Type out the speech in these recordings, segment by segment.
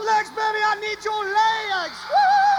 legs, baby? I need your legs. Woo!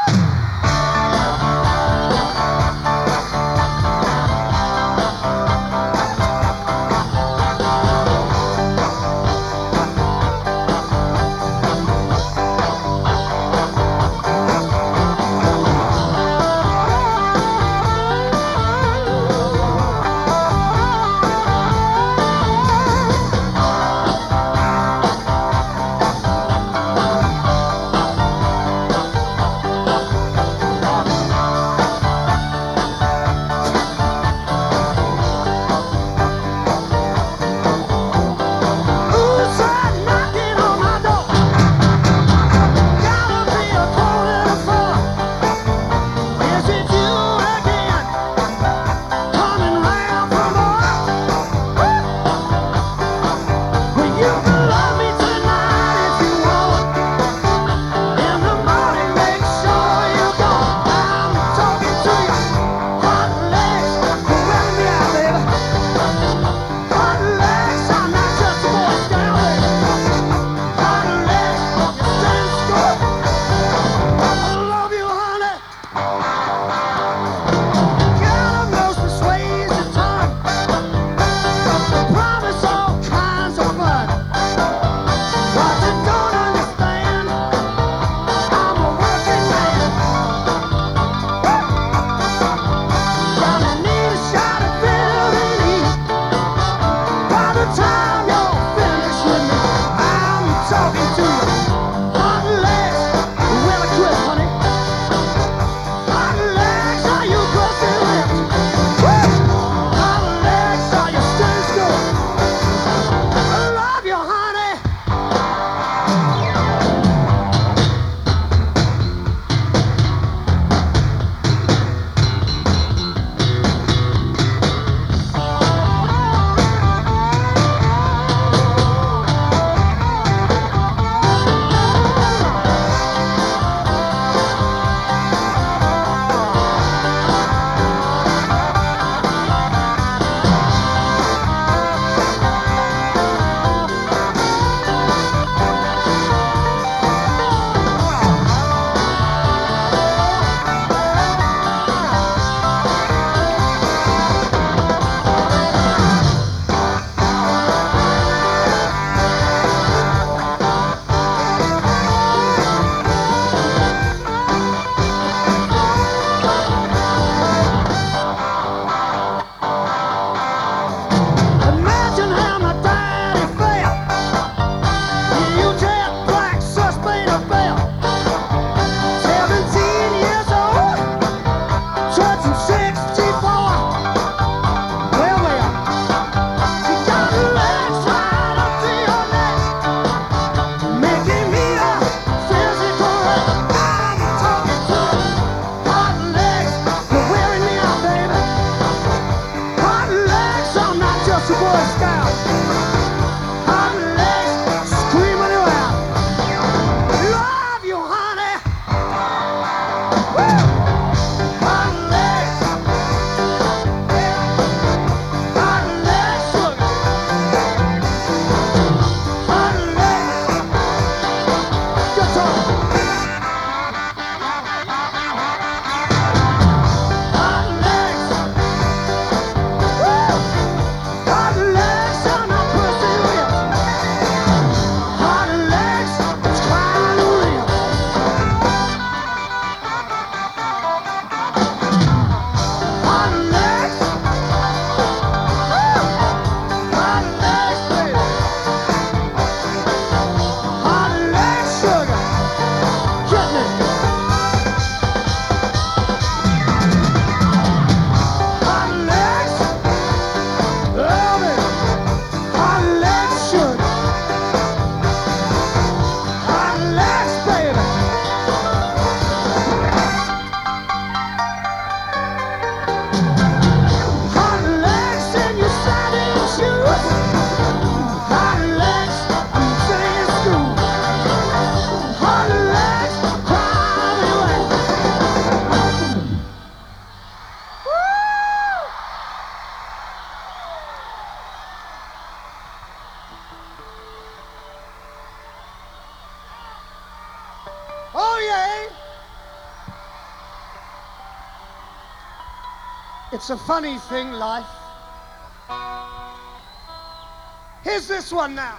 It's your boy Scout. Woo! Oh, yeah. Eh? It's a funny thing, life. Here's this one now.